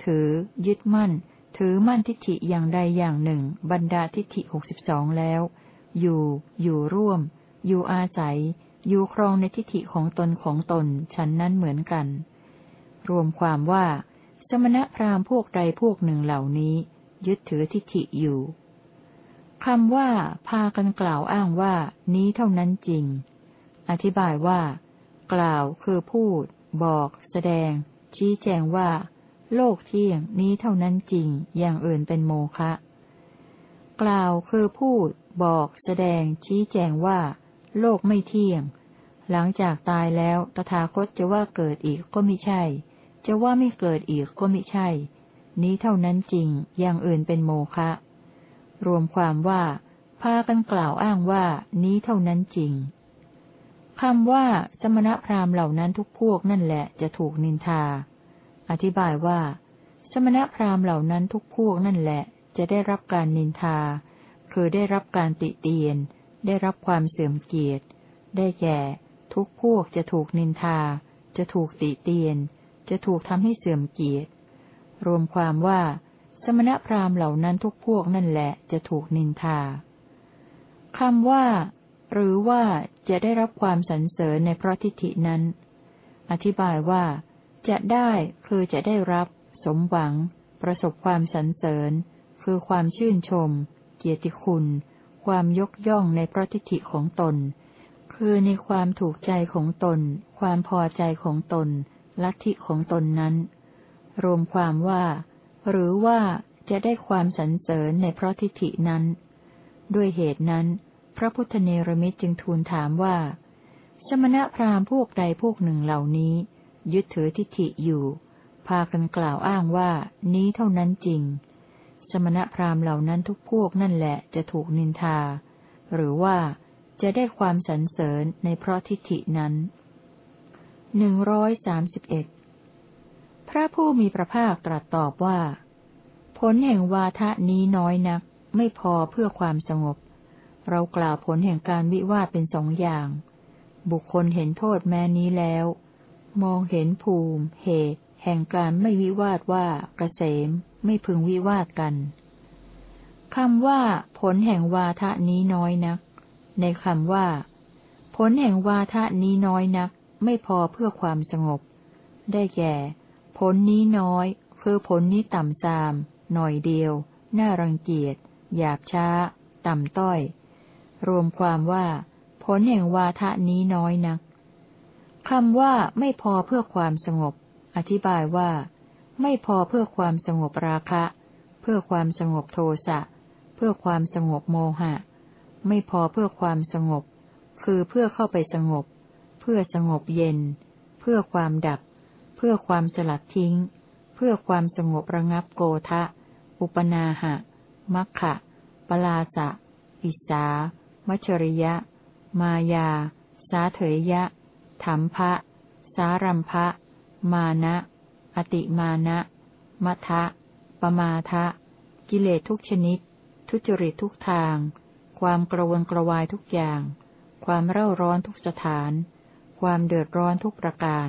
ถือ ยึดมั่น ถือมั่นทิฏฐิอย่างใดอย่างหนึ่ง บรรดาทิฏฐิหกสิบสองแล้ว อยู่ อยู่ร่วม อยู่อาศัย อยู่ครองในทิฏฐิของตนของตนฉันนั้นเหมือนกัน รวมความว่า สมณพราหมณ์พวกใดพวกหนึ่งเหล่านี้ ยึดถือทิฏฐิอยู่คำว่า พากันกล่าวอ้างว่า นี้เท่านั้นจริง อธิบายว่า กล่าวคือพูด บอก แสดง ชี้แจงว่า โลกเที่ยงนี้เท่านั้นจริง อย่างอื่นเป็นโมฆะกล่าวคือพูด บอก แสดง ชี้แจงว่า โลกไม่เที่ยง หลังจากตายแล้วตถาคตจะว่าเกิดอีกก็ไม่ใช่ จะว่าไม่เกิดอีกก็ไม่ใช่ นี้เท่านั้นจริง อย่างอื่นเป็นโมฆะรวมความว่าพากันกล่าวอ้างว่านี้เท่านั้นจริง คำว่าสมณพราหมณ์เหล่านั้นทุกพวกนั่นแหละจะถูกนินทา อธิบายว่า สมณพราหมณ์เหล่านั้นทุกพวกนั่นแหละ จะได้รับการนินทา คือได้รับการติเตียน ได้รับความเสื่อมเกียรติ ได้แก่ ทุกพวกจะถูกนินทา จะถูกติเตียน จะถูกทำให้เสื่อมเกียรติ รวมความว่า สมณพราหมณ์เหล่านั้นทุกพวกนั่นแหละจะถูกนินทาคำว่า หรือว่าจะได้รับความสรรเสริญในเพราะทิฏฐินั้น อธิบายว่า จะได้คือจะได้รับ สมหวัง ประสบความสรรเสริญ คือความชื่นชม เกียรติคุณ ความยกย่องในพระทิฏฐิของตน คือในความถูกใจของตน ความพอใจของตน ลัทธิของตนนั้น รวมความว่า หรือว่าจะได้ความสรรเสริญในพระทิฏฐินั้น ด้วยเหตุนั้น พระพุทธเนรมิตจึงทูลถามว่า สมณพราหมณ์พวกใดพวกหนึ่งเหล่านี้ ยึดถือทิฏฐิอยู่ พากันกล่าวอ้างว่า นี้เท่านั้นจริง สมณพราหมณ์เหล่านั้นทุกพวกนั่นแหละจะถูกนินทา หรือว่าจะได้ความสรรเสริญในเพราะทิฏฐินั้นหนึ่งร้อยสามสิบเอ็ดพระผู้มีพระภาคตรัสตอบว่า ผลแห่งวาทะนี้น้อยนัก ไม่พอเพื่อความสงบ เรากล่าวผลแห่งการวิวาทเป็นสองอย่าง บุคคลเห็นโทษแม้นี้แล้ว มองเห็นภูมิ เหตุ แห่งการไม่วิวาทว่ากเกษมไม่พึงวิวาทกันคำว่า ผลแห่งวาทะนี้น้อยนัก ในคำว่า ผลแห่งวาทะนี้น้อยนัก ไม่พอเพื่อความสงบ ได้แก่ ผลนี้น้อย คือผลนี้ต่ำซาม หน่อยเดียว น่ารังเกียจ หยาบช้า ต่ำต้อย รวมความว่า ผลแห่งวาทะนี้น้อยนักคำว่าไม่พอเพื่อความสงบ อธิบายว่า ไม่พอเพื่อความสงบราคะ เพื่อความสงบโทสะ เพื่อความสงบโมหะ ไม่พอเพื่อความสงบ คือเพื่อเข้าไปสงบ เพื่อสงบเย็น เพื่อความดับ เพื่อความสลัดทิ้ง เพื่อความสงบระงับโกทะ อุปนาหะมัคคะปลาสะ อิสา มัชริยะ มายา สาเถยยะถมภะสารัมภะ มานะ อติมานะมัทะปมาทะ กิเลสทุกชนิด ทุจริตทุกทาง ความกระวนกระวายทุกอย่าง ความเร่าร้อนทุกสถาน ความเดือดร้อนทุกประการ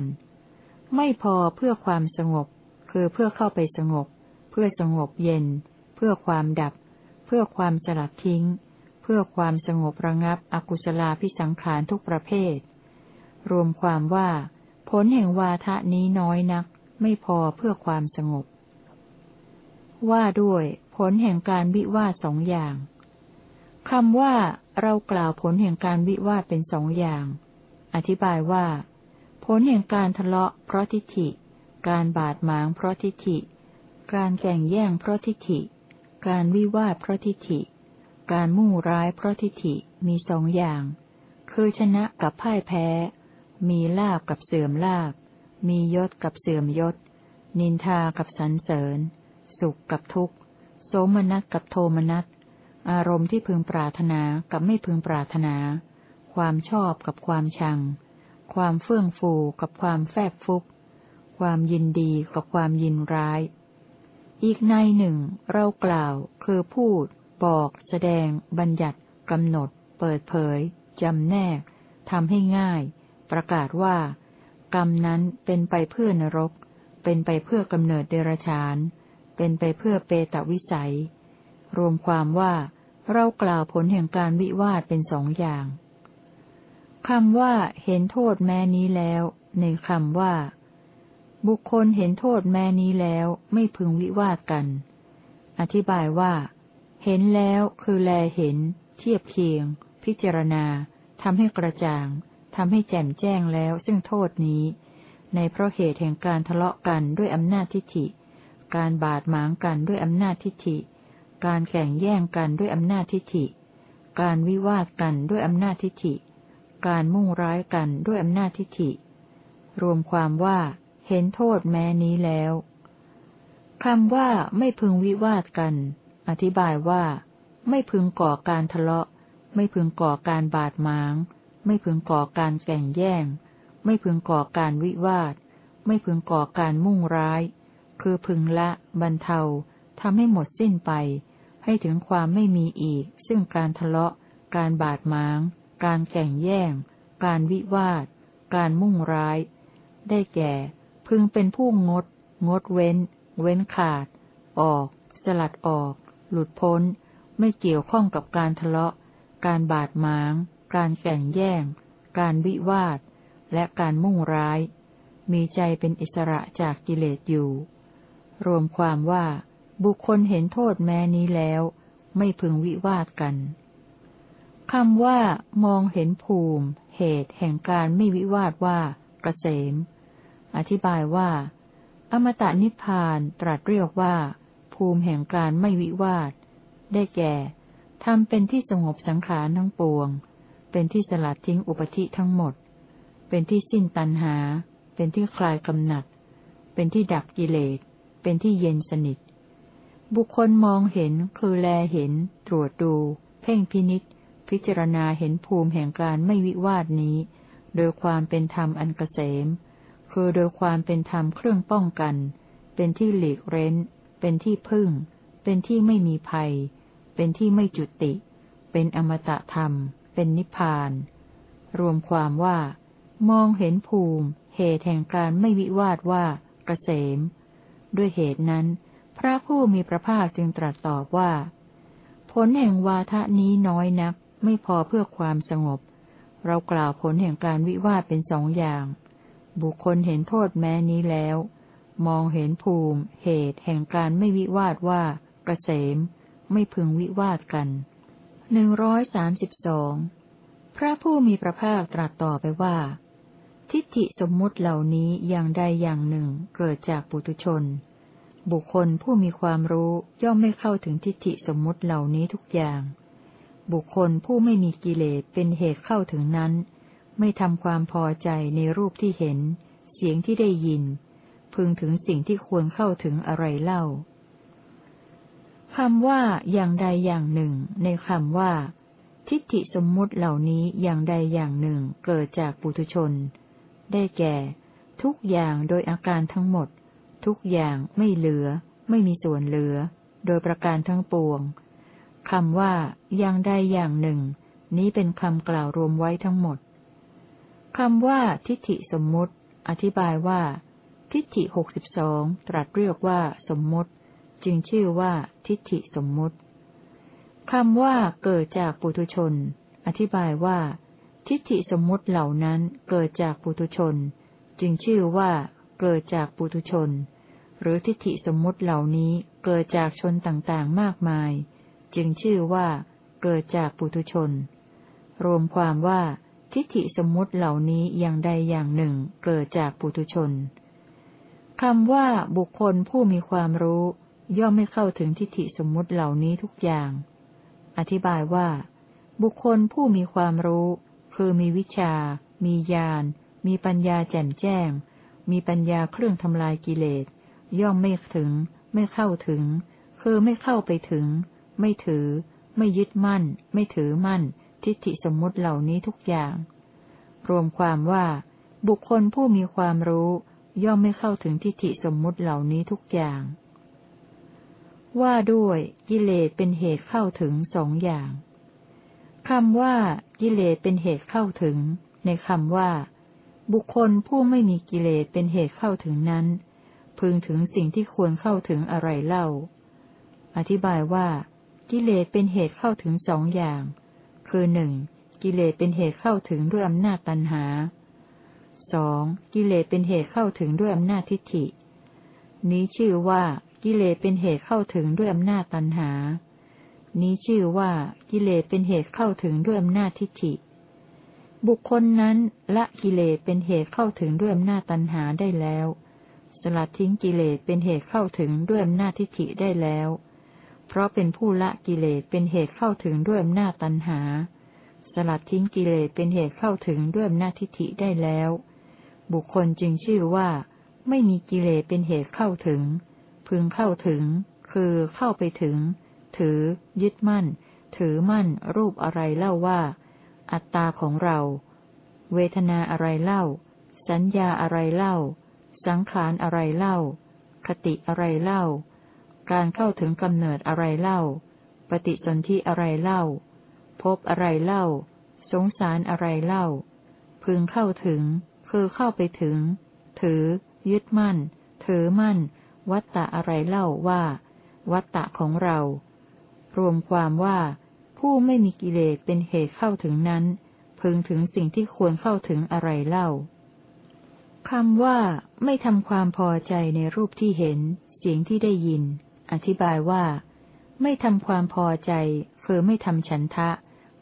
ไม่พอเพื่อความสงบ คือเพื่อเข้าไปสงบ เพื่อสงบเย็น เพื่อความดับ เพื่อความสลัดทิ้ง เพื่อความสงบระงับอกุศลาพิสังขารทุกประเภท รวมความว่า ผลแห่งวาทะนี้น้อยนัก ไม่พอเพื่อความสงบ ว่าด้วย ผลแห่งการวิวาสสองอย่างคำว่าเรากล่าวผลแห่งการวิวาทเป็นสองอย่าง อธิบายว่า ผลแห่งการทะเลาะเพราะทิฏฐิ การบาดหมางเพราะทิฏฐิ การแก่งแย่งเพราะทิฏฐิ การวิวาทเพราะทิฏฐิ การมุ่งร้ายเพราะทิฏฐิมีสองอย่าง คือชนะกับพ่ายแพ้ มีลาบกับเสื่อมลาบ มียศกับเสื่อมยศ นินทากับสรรเสริญ สุขกับทุกข์โสมนัสกับโทมนัส อารมณ์ที่พึงปรารถนากับไม่พึงปรารถนา ความชอบกับความชัง ความเฟื่องฟูกับความแฝบฟุก ความยินดีกับความยินร้ายอีกในหนึ่ง เรากล่าวคือพูด บอก แสดง บัญญัติ กำหนด เปิดเผย จำแนก ทำให้ง่าย ประกาศว่า กรรมนั้นเป็นไปเพื่อนรก เป็นไปเพื่อกำเนิดเดรัจฉาน เป็นไปเพื่อเปตวิสัย รวมความว่าเรากล่าวผลแห่งการวิวาทเป็นสองอย่างคำว่า เห็นโทษแม้นี้แล้ว ในคำว่า บุคคลเห็นโทษแม้นี้แล้ว ไม่พึงวิวาทกัน อธิบายว่า เห็นแล้วคือแลเห็น เทียบเคียง พิจารณาทำให้กระจ่างทำให้แจ่มแจ้งแล้วซึ่งโทษนี้ ในเพราะเหตุแห่งการทะเลาะกันด้วยอำนาจทิฏฐิ การบาดหมางกันด้วยอำนาจทิฏฐิ การแข่งแย่งกันด้วยอำนาจทิฏฐิ การวิวาทกันด้วยอำนาจทิฏฐิ การมุ่งร้ายกันด้วยอำนาจทิฏฐิ รวมความว่า เห็นโทษแม้นี้แล้วคำว่าไม่พึงวิวาทกัน อธิบายว่า ไม่พึงก่อการทะเลาะ ไม่พึงก่อการบาดหมาง ไม่พึงก่อการแข่งแย่ง ไม่พึงก่อการวิวาท ไม่พึงก่อการมุ่งร้าย คือพึงละบรรเทาทำให้หมดสิ้นไป ให้ถึงความไม่มีอีก ซึ่งการทะเลาะ การบาดหมาง การแข่งแย่ง การวิวาท การมุ่งร้าย ได้แก่ พึงเป็นผู้งด งดเว้น เว้นขาด ออก สลัดออก หลุดพ้น ไม่เกี่ยวข้องกับการทะเลาะ การบาดหมาง การแข่งแย่ง การวิวาท และการมุ่งร้าย มีใจเป็นอิสระจากกิเลสอยู่ รวมความว่าบุคคลเห็นโทษแม้นี้แล้ว ไม่พึงวิวาทกันคำว่ามองเห็นภูมิ เหตุแห่งการไม่วิวาทว่าเกษม อธิบายว่า อมตะนิพพานตรัสเรียกว่า ภูมิแห่งการไม่วิวาท ได้แก่ทำเป็นที่สงบสังขารทั้งปวง เป็นที่สลัดทิ้งอุปธิทั้งหมด เป็นที่สิ้นตัณหา เป็นที่คลายกำหนัด เป็นที่ดับกิเลส เป็นที่เย็นสนิท บุคคลมองเห็น คือแลเห็น ตรวจดู เพ่งพินิษพิจารณาเห็นภูมิแห่งการไม่วิวาทนี้ โดยความเป็นธรรมอันกเกษม คือโดยความเป็นธรรมเครื่องป้องกัน เป็นที่หลีกเร้น เป็นที่พึ่ง เป็นที่ไม่มีภัย เป็นที่ไม่จุติ เป็นอมตะธรรม เป็นนิพพาน รวมความว่า มองเห็นภูมิ เหตุแห่งการไม่วิวาทว่ากเกษม ด้วยเหตุนั้น พระผู้มีพระภาคจึงตรัสตอบว่า ผลแห่งวาทะนี้น้อยนัก ไม่พอเพื่อความสงบ เรากล่าวผลแห่งการวิวาทเป็นสองอย่าง บุคคลเห็นโทษแม้นี้แล้ว มองเห็นภูมิ เหตุ แห่งการไม่วิวาทว่ากระเสมไม่พึงวิวาทกันหนึ่งร้อยสามสิบสองพระผู้มีพระภาคตรัสต่อไปว่า ทิฏฐิสมมุติเหล่านี้อย่างใดอย่างหนึ่งเกิดจากปุถุชน บุคคลผู้มีความรู้ย่อมไม่เข้าถึงทิฏฐิสมมุติเหล่านี้ทุกอย่าง บุคคลผู้ไม่มีกิเลสเป็นเหตุเข้าถึงนั้น ไม่ทำความพอใจในรูปที่เห็น เสียงที่ได้ยิน พึงถึงสิ่งที่ควรเข้าถึงอะไรเล่าคำว่าอย่างใดอย่างหนึ่ง ในคำว่า ทิฏฐิสมมุติเหล่านี้อย่างใดอย่างหนึ่งเกิดจากปุถุชน ได้แก่ ทุกอย่างโดยอาการทั้งหมด ทุกอย่างไม่เหลือ ไม่มีส่วนเหลือ โดยประการทั้งปวงคำว่า อย่างใดอย่างหนึ่ง นี้เป็นคำกล่าวรวมไว้ทั้งหมดคำว่า ทิฏฐิสมมุติ อธิบายว่า ทิฏฐิหกสิบสองตรัสเรียกว่า สมมติ จึงชื่อว่า ทิฏฐิสมมติคำว่าเกิดจากปุถุชน อธิบายว่า ทิฏฐิสมมติเหล่านั้นเกิดจากปุถุชน จึงชื่อว่า เกิดจากปุถุชน หรือทิฏฐิสมมติเหล่านี้เกิดจากชนต่างๆมากมาย จึงชื่อว่า เกิดจากปุถุชน รวมความว่า ทิฏฐิสมมติเหล่านี้อย่างใดอย่างหนึ่งเกิดจากปุถุชน คำว่าบุคคลผู้มีความรู้ ย่อมไม่เข้าถึงทิฏฐิสมมุติเหล่านี้ทุกอย่าง อธิบายว่า บุคคลผู้มีความรู้ คือมีวิชา มีญาณ มีปัญญาแจ่มแจ้ง มีปัญญาเครื่องทำลายกิเลส ย่อมไม่ถึง ไม่เข้าถึง คือไม่เข้าไปถึง ไม่ถือ ไม่ยึดมั่น ไม่ถือมั่น ทิฏฐิสมมุติเหล่านี้ทุกอย่าง รวมความว่า บุคคลผู้มีความรู้ ย่อมไม่เข้าถึงทิฏฐิสมมุติเหล่านี้ทุกอย่าง ว่าด้วยกิเลสเป็นเหตุเข้าถึงสองอย่างคำว่ากิเลสเป็นเหตุเข้าถึง ในคำว่า บุคคลผู้ไม่มีกิเลสเป็นเหตุเข้าถึงนั้น พึงถึงสิ่งที่ควรเข้าถึงอะไรเล่า อธิบายว่า กิเลสเป็นเหตุเข้าถึงสองอย่าง คือหนึ่งกิเลสเป็นเหตุเข้าถึงด้วยอำนาจตัณหา สองกิเลสเป็นเหตุเข้าถึงด้วยอำนาจทิฏฐิ นี้ชื่อว่ากิเลสเป็นเหตุเข้าถึงด้วยอำนาจตัณหา นี้ชื่อว่ากิเลสเป็นเหตุเข้าถึงด้วยอำนาจทิฏฐิ บุคคลนั้นละกิเลสเป็นเหตุเข้าถึงด้วยอำนาจตัณหาได้แล้ว สลัดทิ้งกิเลสเป็นเหตุเข้าถึงด้วยอำนาจทิฏฐิได้แล้ว เพราะเป็นผู้ละกิเลสเป็นเหตุเข้าถึงด้วยอำนาจตัณหา สลัดทิ้งกิเลสเป็นเหตุเข้าถึงด้วยอำนาจทิฏฐิได้แล้ว บุคคลจึงชื่อว่า ไม่มีกิเลสเป็นเหตุเข้าถึง พึงเข้าถึง คือเข้าไปถึง ถือ ยึดมั่น ถือมั่น รูปอะไรเล่าว่า อัตตาของเรา เวทนาอะไรเล่า สัญญาอะไรเล่า สังขารอะไรเล่า คติอะไรเล่า การเข้าถึงกำเนิดอะไรเล่า ปฏิสนธิอะไรเล่า พบอะไรเล่า สงสารอะไรเล่า พึงเข้าถึง คือเข้าไปถึง ถือ ยึดมั่น ถือมั่น วัตตะอะไรเล่าว่า วัตตะของเรา รวมความว่า ผู้ไม่มีกิเลสเป็นเหตุเข้าถึงนั้น พึงถึงสิ่งที่ควรเข้าถึงอะไรเล่าคำว่า ไม่ทำความพอใจในรูปที่เห็น เสียงที่ได้ยิน อธิบายว่า ไม่ทำความพอใจ คือไม่ทำฉันทะ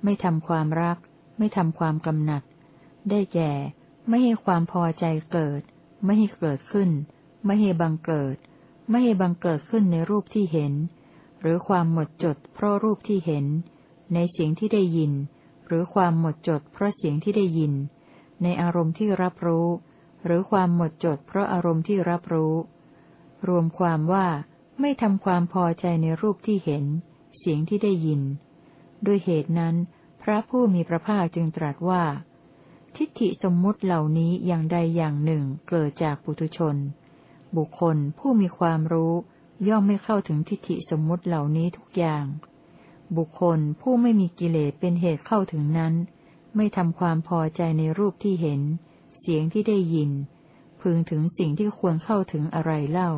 ไม่ทำความรัก ไม่ทำความกำหนัด ได้แก่ ไม่ให้ความพอใจเกิด ไม่ให้เกิดขึ้น ไม่ให้บังเกิด ไม่ให้บังเกิดขึ้นในรูปที่เห็น หรือความหมดจดเพราะรูปที่เห็น ในเสียงที่ได้ยิน หรือความหมดจดเพราะเสียงที่ได้ยิน ในอารมณ์ที่รับรู้ หรือความหมดจดเพราะอารมณ์ที่รับรู้ รวมความว่าไม่ทำความพอใจในรูปที่เห็น เสียงที่ได้ยิน ด้วยเหตุนั้น พระผู้มีพระภาคจึงตรัสว่า ทิฏฐิสมมุติเหล่านี้อย่างใดอย่างหนึ่งเกิดจากปุถุชน บุคคลผู้มีความรู้ย่อมไม่เข้าถึงทิฏฐิสมมุติเหล่านี้ทุกอย่าง บุคคลผู้ไม่มีกิเลสเป็นเหตุเข้าถึงนั้น ไม่ทำความพอใจในรูปที่เห็น เสียงที่ได้ยิน พึงถึงสิ่งที่ควรเข้าถึงอะไรเล่า